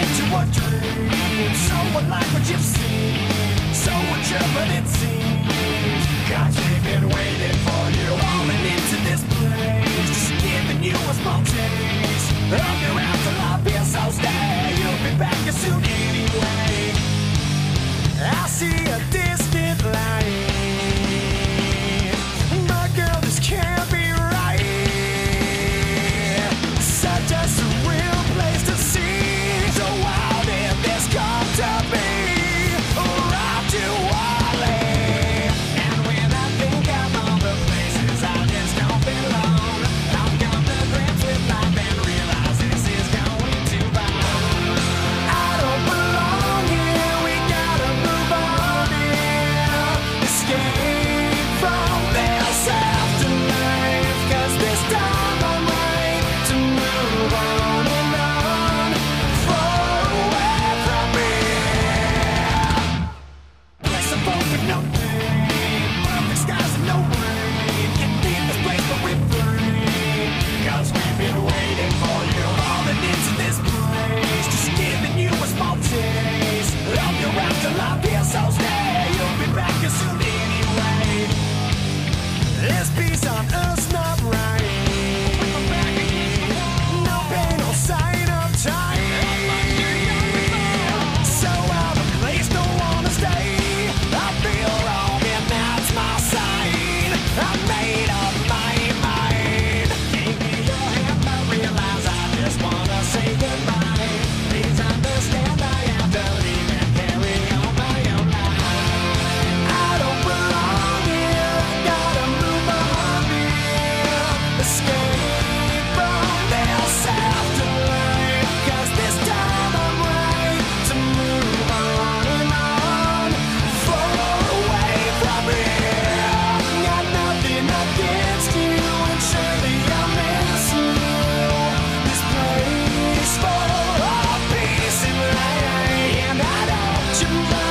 into a dream So unlike what you've seen So untrue it seems. God, you've been waiting Peace on earth's you.